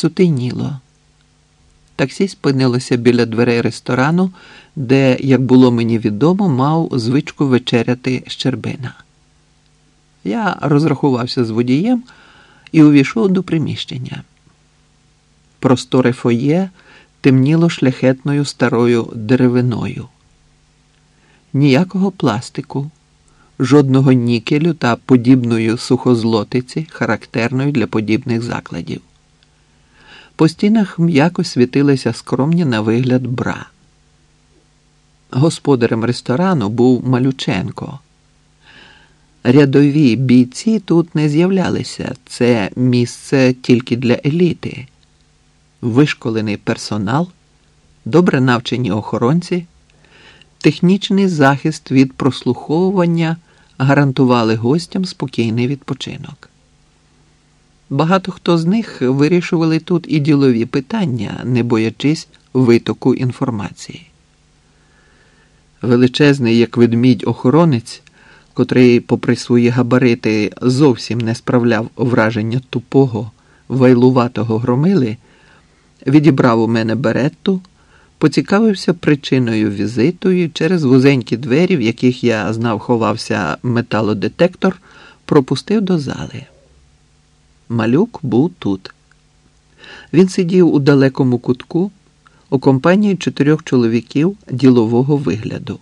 Сутеніло. Таксі спинилося біля дверей ресторану, де, як було мені відомо, мав звичку вечеряти Щербина. Я розрахувався з водієм і увійшов до приміщення. Просторе фоє темніло шляхетною старою деревиною. Ніякого пластику, жодного нікелю та подібної сухозлотиці, характерної для подібних закладів. По стінах м'яко світилися скромні на вигляд бра. Господарем ресторану був Малюченко. Рядові бійці тут не з'являлися, це місце тільки для еліти, вишколений персонал, добре навчені охоронці, технічний захист від прослуховування гарантували гостям спокійний відпочинок. Багато хто з них вирішували тут і ділові питання, не боячись витоку інформації. Величезний, як ведмідь охоронець, котрий, попри свої габарити, зовсім не справляв враження тупого, вайлуватого громили, відібрав у мене беретту, поцікавився причиною візиту і через вузенькі двері, в яких я знав, ховався металодетектор, пропустив до зали. Малюк був тут. Він сидів у далекому кутку у компанії чотирьох чоловіків ділового вигляду.